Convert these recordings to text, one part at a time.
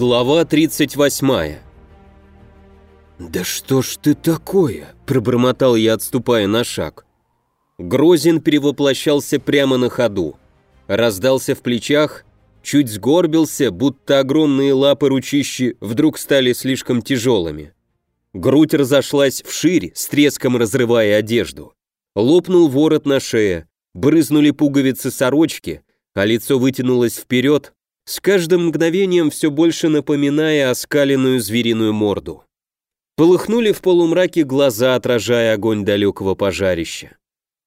Глава 38 «Да что ж ты такое?» – пробормотал я, отступая на шаг. Грозин перевоплощался прямо на ходу. Раздался в плечах, чуть сгорбился, будто огромные лапы ручищи вдруг стали слишком тяжелыми. Грудь разошлась вширь, с треском разрывая одежду. Лопнул ворот на шее, брызнули пуговицы сорочки, а лицо вытянулось вперед, с каждым мгновением все больше напоминая оскаленную звериную морду. Полыхнули в полумраке глаза, отражая огонь далекого пожарища.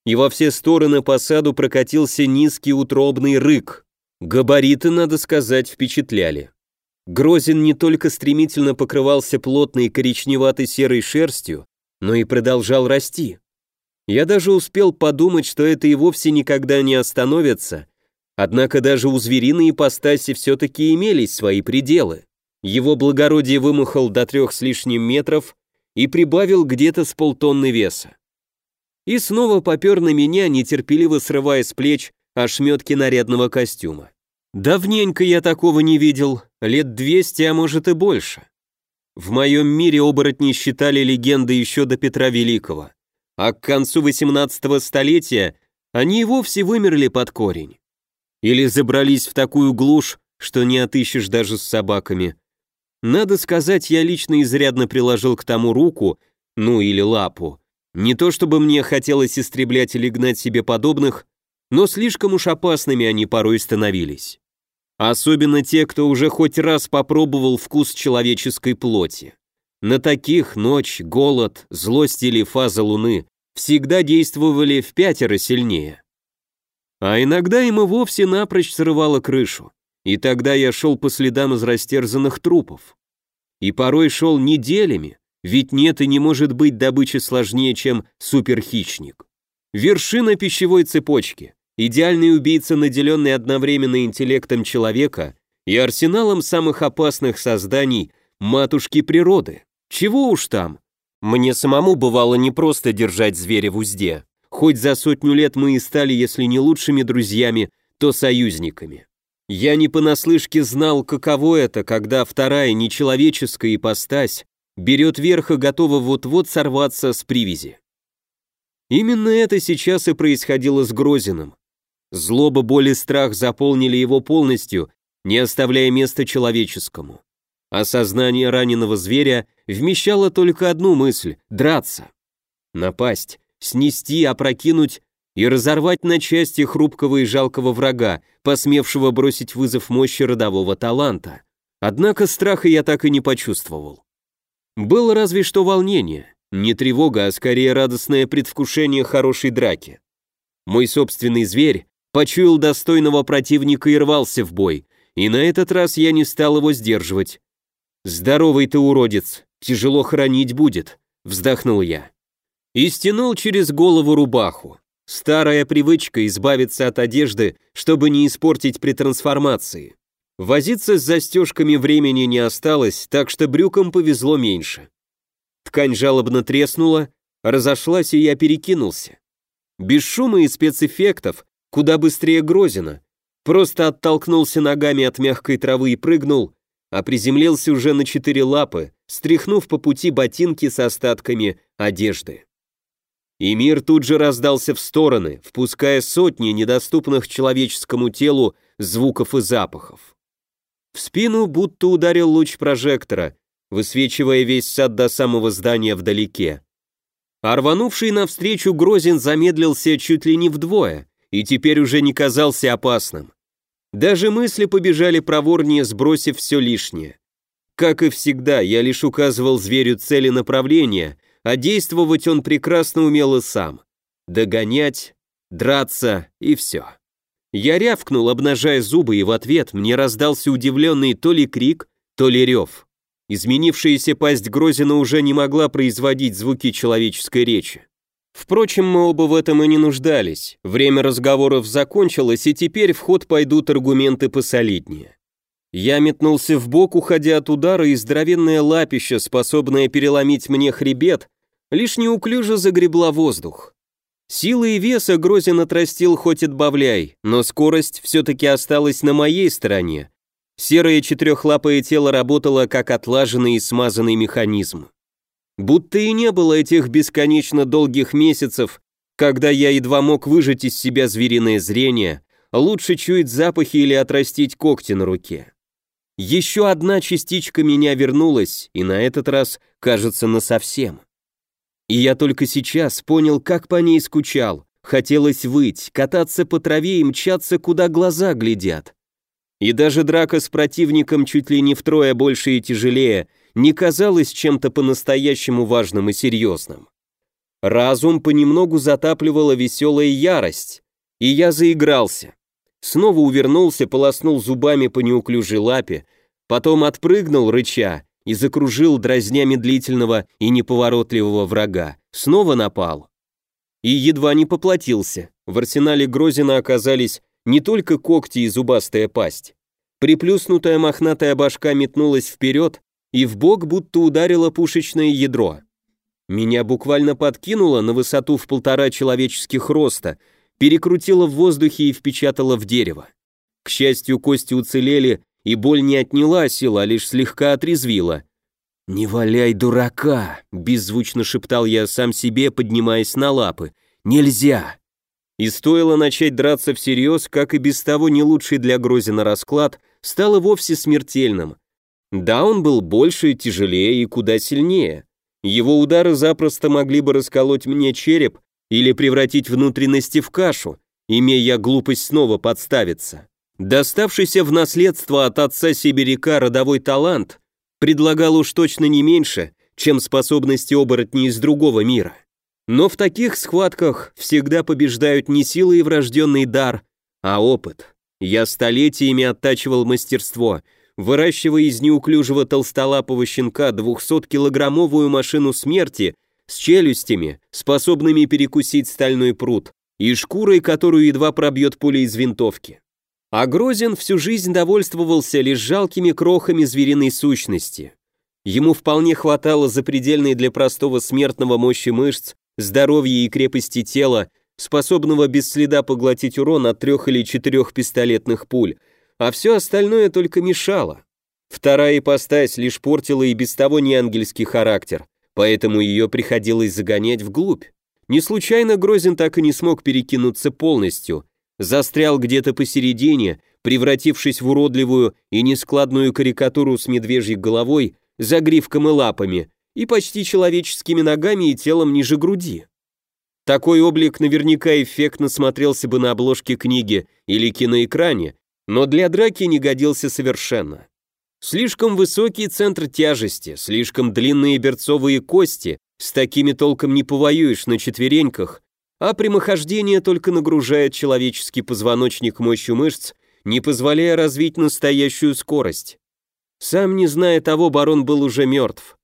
И во все стороны по саду прокатился низкий утробный рык. Габариты, надо сказать, впечатляли. Грозин не только стремительно покрывался плотной коричневатой серой шерстью, но и продолжал расти. Я даже успел подумать, что это и вовсе никогда не остановится, Однако даже у звериной ипостаси все-таки имелись свои пределы. Его благородие вымахал до трех с лишним метров и прибавил где-то с полтонны веса. И снова попер на меня, нетерпеливо срывая с плеч ошметки нарядного костюма. Давненько я такого не видел, лет двести, а может и больше. В моем мире оборотни считали легендой еще до Петра Великого, а к концу 18 столетия они и вовсе вымерли под корень. Или забрались в такую глушь, что не отыщешь даже с собаками. Надо сказать, я лично изрядно приложил к тому руку, ну или лапу. Не то чтобы мне хотелось истреблять или гнать себе подобных, но слишком уж опасными они порой становились. Особенно те, кто уже хоть раз попробовал вкус человеческой плоти. На таких ночь, голод, злость или фаза луны всегда действовали в пятеро сильнее. А иногда и вовсе напрочь срывало крышу. И тогда я шел по следам из растерзанных трупов. И порой шел неделями, ведь нет и не может быть добычи сложнее, чем суперхищник. Вершина пищевой цепочки, идеальный убийца, наделенный одновременно интеллектом человека и арсеналом самых опасных созданий матушки природы. Чего уж там. Мне самому бывало не просто держать зверя в узде. Хоть за сотню лет мы и стали, если не лучшими друзьями, то союзниками. Я не понаслышке знал, каково это, когда вторая нечеловеческая ипостась берет верх и готова вот-вот сорваться с привязи. Именно это сейчас и происходило с Грозиным. Злоба, боль и страх заполнили его полностью, не оставляя места человеческому. Осознание раненого зверя вмещало только одну мысль — драться. Напасть, снести, опрокинуть и разорвать на части хрупкого и жалкого врага, посмевшего бросить вызов мощи родового таланта. Однако страха я так и не почувствовал. Было разве что волнение, не тревога, а скорее радостное предвкушение хорошей драки. Мой собственный зверь почуял достойного противника и рвался в бой, и на этот раз я не стал его сдерживать. «Здоровый ты уродец, тяжело хранить будет», — вздохнул я и стянул через голову рубаху. Старая привычка избавиться от одежды, чтобы не испортить при трансформации. Возиться с застежками времени не осталось, так что брюкам повезло меньше. Ткань жалобно треснула, разошлась, и я перекинулся. Без шума и спецэффектов, куда быстрее Грозина. Просто оттолкнулся ногами от мягкой травы и прыгнул, а приземлился уже на четыре лапы, стряхнув по пути ботинки с остатками одежды. И мир тут же раздался в стороны, впуская сотни недоступных человеческому телу звуков и запахов. В спину будто ударил луч прожектора, высвечивая весь сад до самого здания вдалеке. А рванувший навстречу Грозин замедлился чуть ли не вдвое и теперь уже не казался опасным. Даже мысли побежали проворнее, сбросив все лишнее. Как и всегда, я лишь указывал зверю цели направления, а действовать он прекрасно умел и сам. Догонять, драться и все. Я рявкнул, обнажая зубы, и в ответ мне раздался удивленный то ли крик, то ли рев. Изменившаяся пасть Грозина уже не могла производить звуки человеческой речи. Впрочем, мы оба в этом и не нуждались. Время разговоров закончилось, и теперь в ход пойдут аргументы посолиднее. Я метнулся в бок, уходя от удара, и здоровенное лапище, способное переломить мне хребет, лишь неуклюже загребла воздух. Силы и веса Грозин отрастил хоть отбавляй, но скорость все-таки осталась на моей стороне, Серое четырехлапое тело работало как отлаженный и смазанный механизм. Будто и не было этих бесконечно долгих месяцев, когда я едва мог выжать из себя звериное зрение, лучше чуять запахи или отрастить когти на руке. Еще одна частичка меня вернулась, и на этот раз, кажется, насовсем. И я только сейчас понял, как по ней скучал. Хотелось выть, кататься по траве и мчаться, куда глаза глядят. И даже драка с противником чуть ли не втрое больше и тяжелее не казалась чем-то по-настоящему важным и серьезным. Разум понемногу затапливала веселая ярость, и я заигрался. Снова увернулся, полоснул зубами по неуклюжей лапе, потом отпрыгнул, рыча, и закружил, дразня медлительного и неповоротливого врага. Снова напал. И едва не поплатился. В арсенале Грозина оказались не только когти и зубастая пасть. Приплюснутая мохнатая башка метнулась вперед, и в бок будто ударило пушечное ядро. Меня буквально подкинуло на высоту в полтора человеческих роста, перекрутило в воздухе и впечатало в дерево. К счастью, кости уцелели, и боль не отняла сил, а лишь слегка отрезвила. «Не валяй дурака!» – беззвучно шептал я сам себе, поднимаясь на лапы. «Нельзя!» И стоило начать драться всерьез, как и без того не лучший для Грозина расклад, стало вовсе смертельным. Да, он был больше, тяжелее и куда сильнее. Его удары запросто могли бы расколоть мне череп или превратить внутренности в кашу, имея глупость снова подставиться. Доставшийся в наследство от отца сибиряка родовой талант предлагал уж точно не меньше, чем способности оборотней из другого мира. Но в таких схватках всегда побеждают не силы и врожденный дар, а опыт. Я столетиями оттачивал мастерство, выращивая из неуклюжего толстолапого щенка 200-килограммовую машину смерти с челюстями, способными перекусить стальной пруд, и шкурой, которую едва пробьет пуля из винтовки. А Грозин всю жизнь довольствовался лишь жалкими крохами звериной сущности. Ему вполне хватало запредельной для простого смертного мощи мышц, здоровья и крепости тела, способного без следа поглотить урон от трех или четырех пистолетных пуль, а все остальное только мешало. Вторая ипостась лишь портила и без того неангельский характер, поэтому ее приходилось загонять вглубь. Не случайно Грозин так и не смог перекинуться полностью, застрял где-то посередине, превратившись в уродливую и нескладную карикатуру с медвежьей головой, загривком и лапами, и почти человеческими ногами и телом ниже груди. Такой облик наверняка эффектно смотрелся бы на обложке книги или киноэкране, но для драки не годился совершенно. Слишком высокий центр тяжести, слишком длинные берцовые кости, с такими толком не повоюешь на четвереньках, а прямохождение только нагружает человеческий позвоночник мощью мышц, не позволяя развить настоящую скорость. Сам не зная того, барон был уже мертв.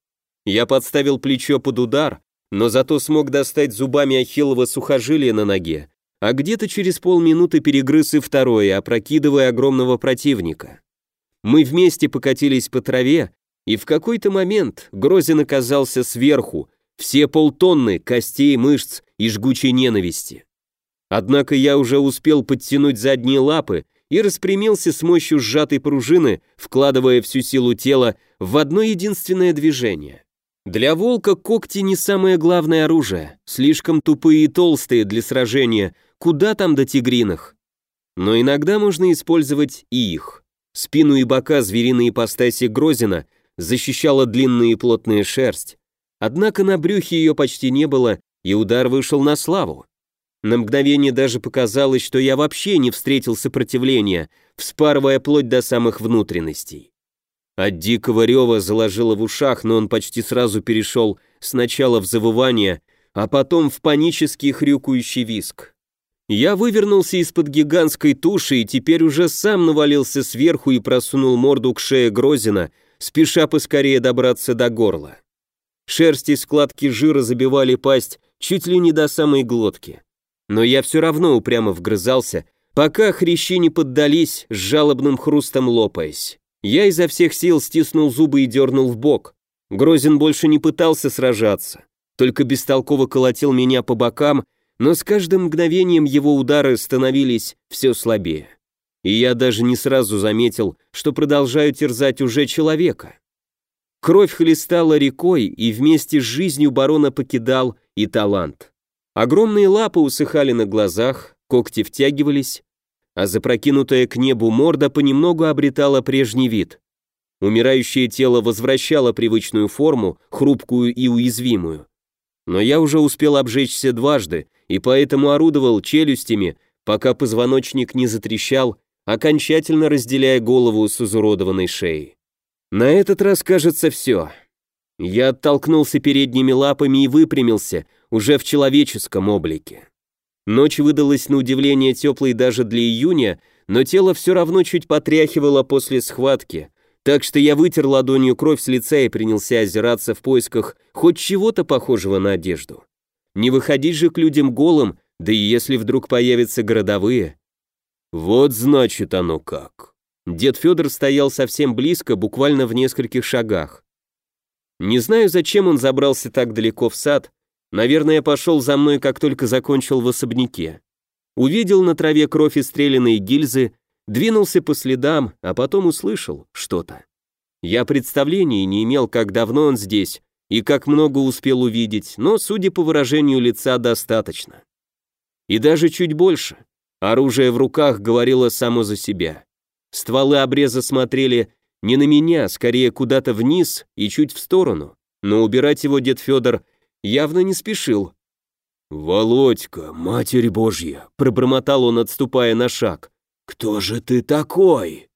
Я подставил плечо под удар, но зато смог достать зубами ахиллово сухожилие на ноге, а где-то через полминуты перегрыз и второе, опрокидывая огромного противника. Мы вместе покатились по траве, и в какой-то момент Грозин оказался сверху, все полтонны костей, мышц и жгучей ненависти. Однако я уже успел подтянуть задние лапы и распрямился с мощью сжатой пружины, вкладывая всю силу тела в одно единственное движение. Для волка когти не самое главное оружие, слишком тупые и толстые для сражения, куда там до тигриных. Но иногда можно использовать и их. Спину и бока звериной ипостаси Грозина защищала длинная и плотная шерсть, Однако на брюхе ее почти не было, и удар вышел на славу. На мгновение даже показалось, что я вообще не встретил сопротивления, вспарывая плоть до самых внутренностей. От дикого рева заложило в ушах, но он почти сразу перешел сначала в завывание, а потом в панический хрюкающий виск. Я вывернулся из-под гигантской туши и теперь уже сам навалился сверху и просунул морду к шее Грозина, спеша поскорее добраться до горла. Шерсть и складки жира забивали пасть чуть ли не до самой глотки. Но я все равно упрямо вгрызался, пока хрящи не поддались, с жалобным хрустом лопаясь. Я изо всех сил стиснул зубы и дернул в бок. Грозин больше не пытался сражаться, только бестолково колотил меня по бокам, но с каждым мгновением его удары становились все слабее. и я даже не сразу заметил, что продолжаю терзать уже человека. Кровь хлестала рекой, и вместе с жизнью барона покидал и талант. Огромные лапы усыхали на глазах, когти втягивались, а запрокинутая к небу морда понемногу обретала прежний вид. Умирающее тело возвращало привычную форму, хрупкую и уязвимую. Но я уже успел обжечься дважды, и поэтому орудовал челюстями, пока позвоночник не затрещал, окончательно разделяя голову с изуродованной шеей. На этот раз, кажется, все. Я оттолкнулся передними лапами и выпрямился, уже в человеческом облике. Ночь выдалась на удивление теплой даже для июня, но тело все равно чуть потряхивало после схватки, так что я вытер ладонью кровь с лица и принялся озираться в поисках хоть чего-то похожего на одежду. Не выходить же к людям голым, да и если вдруг появятся городовые. Вот значит оно как. Дед Федор стоял совсем близко, буквально в нескольких шагах. Не знаю, зачем он забрался так далеко в сад, наверное, пошел за мной, как только закончил в особняке. Увидел на траве кровь и стрелянные гильзы, двинулся по следам, а потом услышал что-то. Я представления не имел, как давно он здесь и как много успел увидеть, но, судя по выражению лица, достаточно. И даже чуть больше. Оружие в руках говорило само за себя. Стволы обреза смотрели не на меня, скорее куда-то вниз и чуть в сторону, но убирать его дед Федор явно не спешил. «Володька, Матерь Божья!» — пробормотал он, отступая на шаг. «Кто же ты такой?»